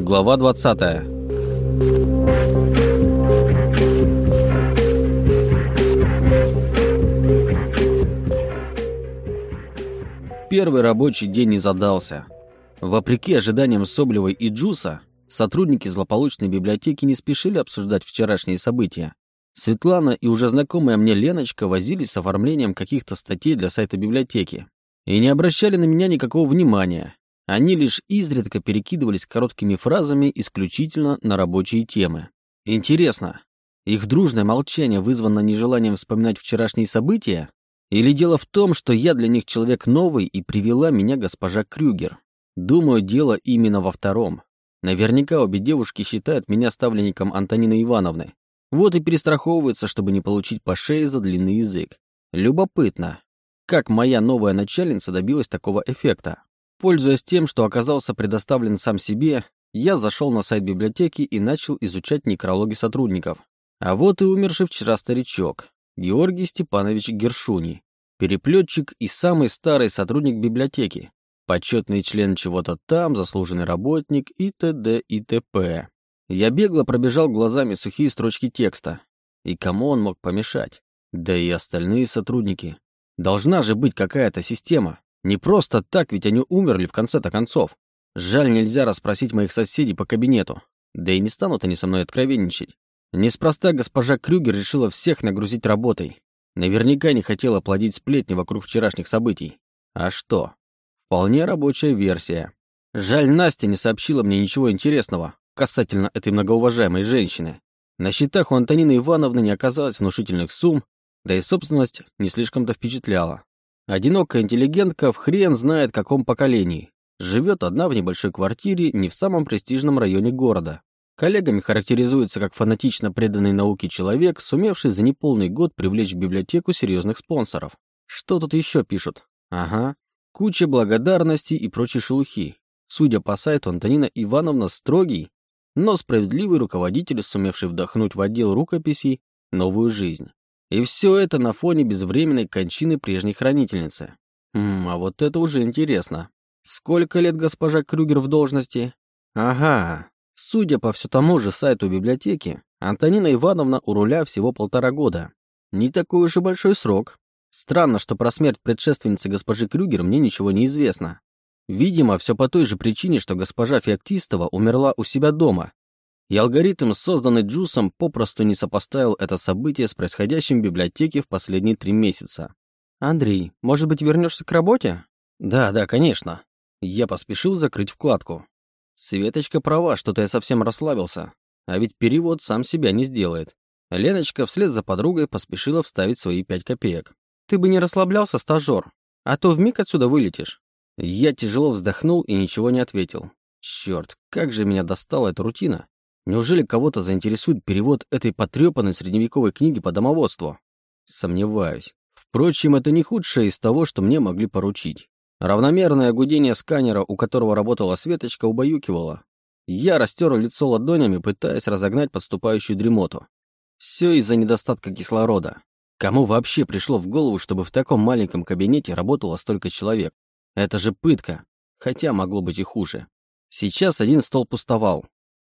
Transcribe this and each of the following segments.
Глава 20. Первый рабочий день не задался. Вопреки ожиданиям Соблевой и Джуса, сотрудники злополучной библиотеки не спешили обсуждать вчерашние события. Светлана и уже знакомая мне Леночка возились с оформлением каких-то статей для сайта библиотеки и не обращали на меня никакого внимания. Они лишь изредка перекидывались короткими фразами исключительно на рабочие темы. Интересно, их дружное молчание вызвано нежеланием вспоминать вчерашние события? Или дело в том, что я для них человек новый и привела меня госпожа Крюгер? Думаю, дело именно во втором. Наверняка обе девушки считают меня ставленником Антонины Ивановны. Вот и перестраховываются, чтобы не получить по шее за длинный язык. Любопытно, как моя новая начальница добилась такого эффекта. Пользуясь тем, что оказался предоставлен сам себе, я зашел на сайт библиотеки и начал изучать некрологи сотрудников. А вот и умерший вчера старичок, Георгий Степанович Гершуни, переплетчик и самый старый сотрудник библиотеки, почетный член чего-то там, заслуженный работник и т.д. и т.п. Я бегло пробежал глазами сухие строчки текста. И кому он мог помешать? Да и остальные сотрудники. Должна же быть какая-то система. Не просто так, ведь они умерли в конце-то концов. Жаль, нельзя расспросить моих соседей по кабинету. Да и не станут они со мной откровенничать. Неспроста госпожа Крюгер решила всех нагрузить работой. Наверняка не хотела плодить сплетни вокруг вчерашних событий. А что? Вполне рабочая версия. Жаль, Настя не сообщила мне ничего интересного касательно этой многоуважаемой женщины. На счетах у Антонины Ивановны не оказалось внушительных сумм, да и собственность не слишком-то впечатляла. Одинокая интеллигентка в хрен знает каком поколении. Живет одна в небольшой квартире не в самом престижном районе города. Коллегами характеризуется как фанатично преданный науке человек, сумевший за неполный год привлечь в библиотеку серьезных спонсоров. Что тут еще пишут? Ага. Куча благодарности и прочей шелухи. Судя по сайту, Антонина Ивановна строгий, но справедливый руководитель, сумевший вдохнуть в отдел рукописей новую жизнь. И все это на фоне безвременной кончины прежней хранительницы. М а вот это уже интересно. Сколько лет госпожа Крюгер в должности? Ага, Судя по все тому же сайту библиотеки, Антонина Ивановна у руля всего полтора года. Не такой уж и большой срок. Странно, что про смерть предшественницы госпожи Крюгер мне ничего не известно. Видимо, все по той же причине, что госпожа Феоктистова умерла у себя дома, и алгоритм, созданный Джусом, попросту не сопоставил это событие с происходящим в библиотеке в последние три месяца. «Андрей, может быть, вернешься к работе?» «Да, да, конечно». Я поспешил закрыть вкладку. Светочка права, что-то я совсем расслабился. А ведь перевод сам себя не сделает. Леночка вслед за подругой поспешила вставить свои пять копеек. «Ты бы не расслаблялся, стажер, а то вмиг отсюда вылетишь». Я тяжело вздохнул и ничего не ответил. Черт, как же меня достала эта рутина. Неужели кого-то заинтересует перевод этой потрепанной средневековой книги по домоводству? Сомневаюсь. Впрочем, это не худшее из того, что мне могли поручить. Равномерное гудение сканера, у которого работала Светочка, убаюкивало. Я растер лицо ладонями, пытаясь разогнать подступающую дремоту. Все из-за недостатка кислорода. Кому вообще пришло в голову, чтобы в таком маленьком кабинете работало столько человек? Это же пытка. Хотя могло быть и хуже. Сейчас один стол пустовал.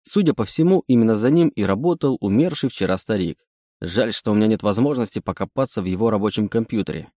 Судя по всему, именно за ним и работал умерший вчера старик. Жаль, что у меня нет возможности покопаться в его рабочем компьютере.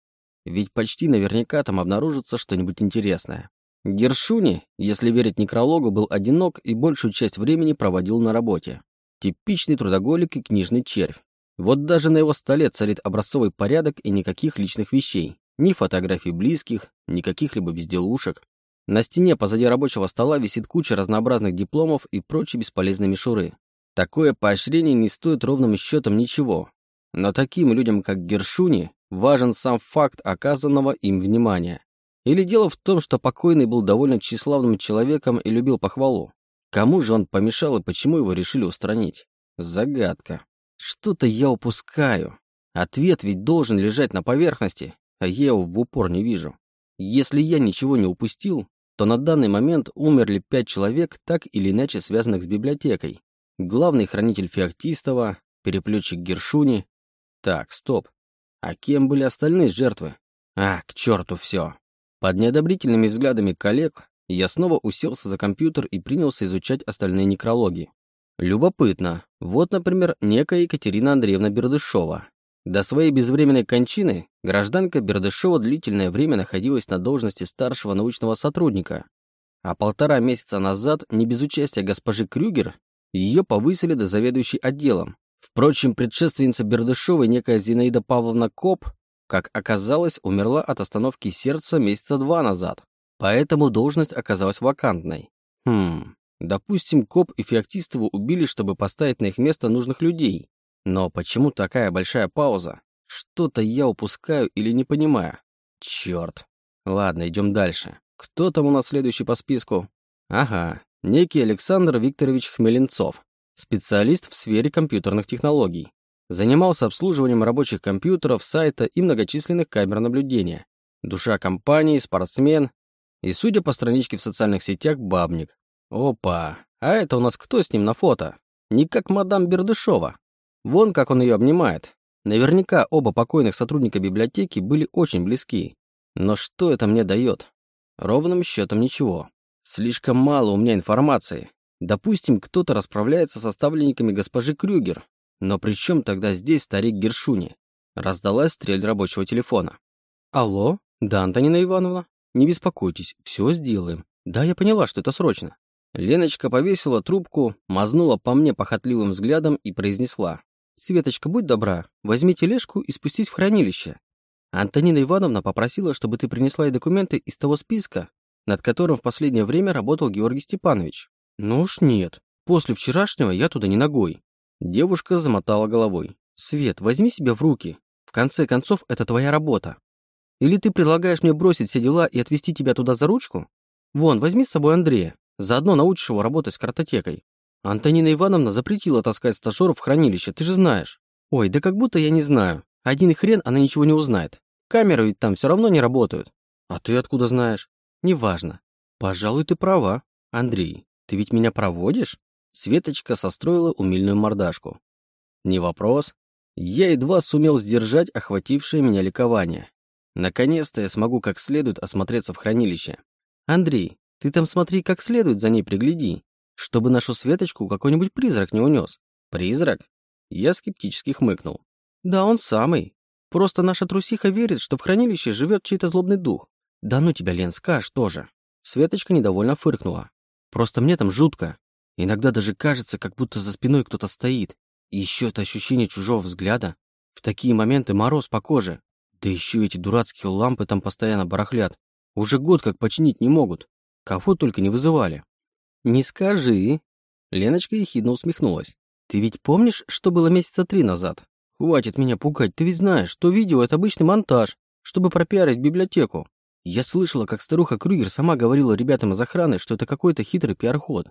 Ведь почти наверняка там обнаружится что-нибудь интересное. Гершуни, если верить некрологу, был одинок и большую часть времени проводил на работе. Типичный трудоголик и книжный червь. Вот даже на его столе царит образцовый порядок и никаких личных вещей. Ни фотографий близких, ни каких-либо безделушек. На стене позади рабочего стола висит куча разнообразных дипломов и прочей бесполезной мишуры. Такое поощрение не стоит ровным счетом ничего. Но таким людям, как Гершуни, важен сам факт оказанного им внимания. Или дело в том, что покойный был довольно тщеславным человеком и любил похвалу. Кому же он помешал и почему его решили устранить? Загадка. Что-то я упускаю. Ответ ведь должен лежать на поверхности, а я его в упор не вижу. Если я ничего не упустил, то на данный момент умерли пять человек, так или иначе связанных с библиотекой. Главный хранитель Феоктистова, переплетчик Гершуни. Так, стоп. А кем были остальные жертвы? А, к черту все. Под неодобрительными взглядами коллег Я снова уселся за компьютер и принялся изучать остальные некрологи. Любопытно. Вот, например, некая Екатерина Андреевна Бердышева. До своей безвременной кончины гражданка Бердышева длительное время находилась на должности старшего научного сотрудника, а полтора месяца назад, не без участия госпожи Крюгер, ее повысили до заведующей отделом. Впрочем, предшественница Бердышевой, некая Зинаида Павловна Коп, как оказалось, умерла от остановки сердца месяца два назад. Поэтому должность оказалась вакантной. Хм, допустим, Коп и Феоктистову убили, чтобы поставить на их место нужных людей. Но почему такая большая пауза? Что-то я упускаю или не понимаю. Черт. Ладно, идем дальше. Кто там у нас следующий по списку? Ага, некий Александр Викторович Хмеленцов, специалист в сфере компьютерных технологий. Занимался обслуживанием рабочих компьютеров, сайта и многочисленных камер наблюдения. Душа компании, спортсмен и, судя по страничке в социальных сетях, бабник. Опа, а это у нас кто с ним на фото? Не как мадам Бердышева. Вон как он ее обнимает. Наверняка оба покойных сотрудника библиотеки были очень близки. Но что это мне дает? Ровным счетом ничего. Слишком мало у меня информации. Допустим, кто-то расправляется со ставленниками госпожи Крюгер. Но при чем тогда здесь старик Гершуни? Раздалась стрель рабочего телефона. Алло? Да, Антонина Ивановна? Не беспокойтесь, все сделаем. Да, я поняла, что это срочно. Леночка повесила трубку, мазнула по мне похотливым взглядом и произнесла. «Светочка, будь добра, возьми тележку и спустись в хранилище. Антонина Ивановна попросила, чтобы ты принесла ей документы из того списка, над которым в последнее время работал Георгий Степанович. Ну уж нет. После вчерашнего я туда не ногой. Девушка замотала головой. Свет, возьми себя в руки. В конце концов, это твоя работа. Или ты предлагаешь мне бросить все дела и отвезти тебя туда за ручку? Вон, возьми с собой Андрея. Заодно научишь его работать с картотекой. Антонина Ивановна запретила таскать стажеров в хранилище, ты же знаешь. Ой, да как будто я не знаю. Один хрен она ничего не узнает. Камеры ведь там все равно не работают. А ты откуда знаешь? Неважно. Пожалуй, ты права. Андрей, ты ведь меня проводишь? Светочка состроила умильную мордашку. Не вопрос. Я едва сумел сдержать охватившее меня ликование. Наконец-то я смогу как следует осмотреться в хранилище. Андрей, ты там смотри как следует за ней пригляди, чтобы нашу Светочку какой-нибудь призрак не унес. Призрак? Я скептически хмыкнул. Да, он самый. Просто наша трусиха верит, что в хранилище живет чей-то злобный дух. Да ну тебя, Лен, скажешь тоже. Светочка недовольно фыркнула. Просто мне там жутко. Иногда даже кажется, как будто за спиной кто-то стоит. И еще это ощущение чужого взгляда. В такие моменты мороз по коже. Да еще эти дурацкие лампы там постоянно барахлят. Уже год как починить не могут. Кого только не вызывали. Не скажи. Леночка ехидно усмехнулась. Ты ведь помнишь, что было месяца три назад? Хватит меня пугать, ты ведь знаешь, что видео — это обычный монтаж, чтобы пропиарить библиотеку. Я слышала, как старуха Крюгер сама говорила ребятам из охраны, что это какой-то хитрый пиар-ход.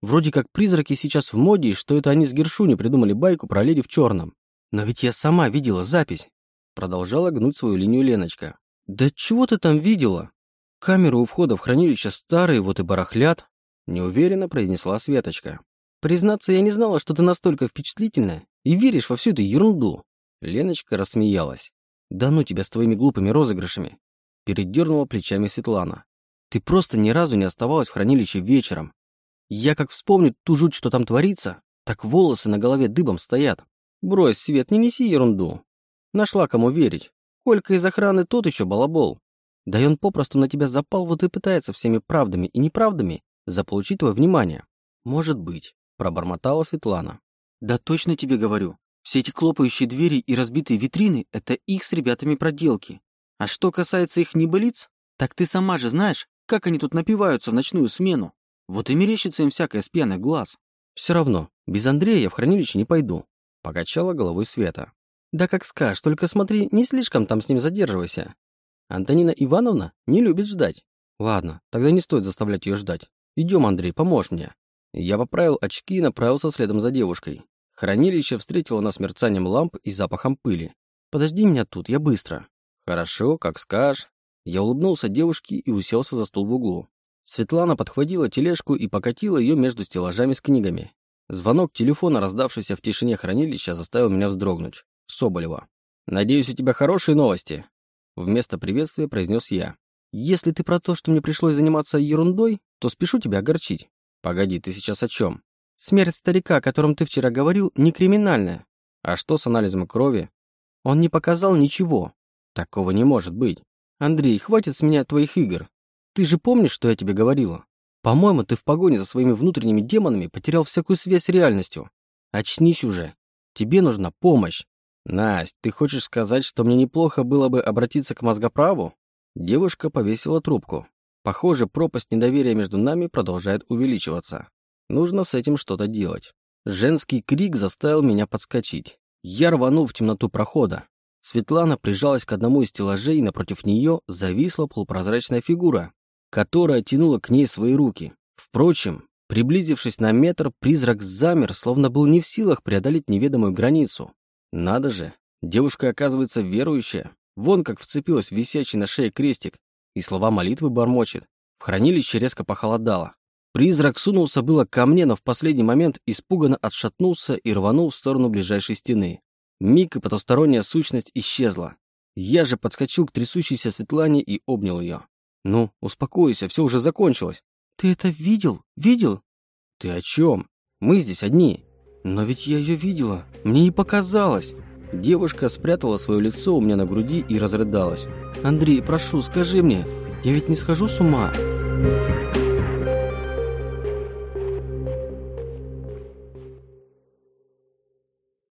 Вроде как призраки сейчас в моде, и что это они с Гершуни придумали байку про леди в черном. Но ведь я сама видела запись. Продолжала гнуть свою линию Леночка. Да чего ты там видела? Камеры у входа в хранилище старые, вот и барахлят. Неуверенно произнесла Светочка. Признаться, я не знала, что ты настолько впечатлительная и веришь во всю эту ерунду. Леночка рассмеялась. Да ну тебя с твоими глупыми розыгрышами. Передернула плечами Светлана. Ты просто ни разу не оставалась в хранилище вечером. Я как вспомню ту жуть, что там творится, так волосы на голове дыбом стоят. Брось, Свет, не неси ерунду. Нашла кому верить. Колька из охраны тот еще балабол. Да и он попросту на тебя запал, вот и пытается всеми правдами и неправдами заполучить твое внимание. Может быть. Пробормотала Светлана. Да точно тебе говорю. Все эти хлопающие двери и разбитые витрины — это их с ребятами проделки. А что касается их небылиц, так ты сама же знаешь, как они тут напиваются в ночную смену. Вот и мерещится им всякое с пьяных глаз. Все равно, без Андрея я в хранилище не пойду. Покачала головой Света. Да как скажешь, только смотри, не слишком там с ним задерживайся. Антонина Ивановна не любит ждать. Ладно, тогда не стоит заставлять ее ждать. Идем, Андрей, поможешь мне. Я поправил очки и направился следом за девушкой. Хранилище встретило нас мерцанием ламп и запахом пыли. «Подожди меня тут, я быстро». «Хорошо, как скажешь». Я улыбнулся девушке и уселся за стол в углу. Светлана подхватила тележку и покатила ее между стеллажами с книгами. Звонок телефона, раздавшийся в тишине хранилища, заставил меня вздрогнуть. Соболева. «Надеюсь, у тебя хорошие новости?» Вместо приветствия произнес я. Если ты про то, что мне пришлось заниматься ерундой, то спешу тебя огорчить. Погоди, ты сейчас о чем? Смерть старика, о котором ты вчера говорил, не криминальная. А что с анализом крови? Он не показал ничего. Такого не может быть. Андрей, хватит с меня твоих игр. Ты же помнишь, что я тебе говорила? По-моему, ты в погоне за своими внутренними демонами потерял всякую связь с реальностью. Очнись уже. Тебе нужна помощь. Насть, ты хочешь сказать, что мне неплохо было бы обратиться к мозгоправу? Девушка повесила трубку. Похоже, пропасть недоверия между нами продолжает увеличиваться. Нужно с этим что-то делать. Женский крик заставил меня подскочить. Я рванул в темноту прохода. Светлана прижалась к одному из стеллажей, и напротив нее зависла полупрозрачная фигура, которая тянула к ней свои руки. Впрочем, приблизившись на метр, призрак замер, словно был не в силах преодолеть неведомую границу. Надо же, девушка оказывается верующая. Вон как вцепилась в висячий на шее крестик и слова молитвы бормочет. В хранилище резко похолодало. Призрак сунулся было ко мне, но в последний момент испуганно отшатнулся и рванул в сторону ближайшей стены. Миг и потусторонняя сущность исчезла. Я же подскочил к трясущейся Светлане и обнял ее. «Ну, успокойся, все уже закончилось». «Ты это видел? Видел?» «Ты о чем? Мы здесь одни». «Но ведь я ее видела. Мне не показалось». Девушка спрятала свое лицо у меня на груди и разрыдалась. «Андрей, прошу, скажи мне, я ведь не схожу с ума?»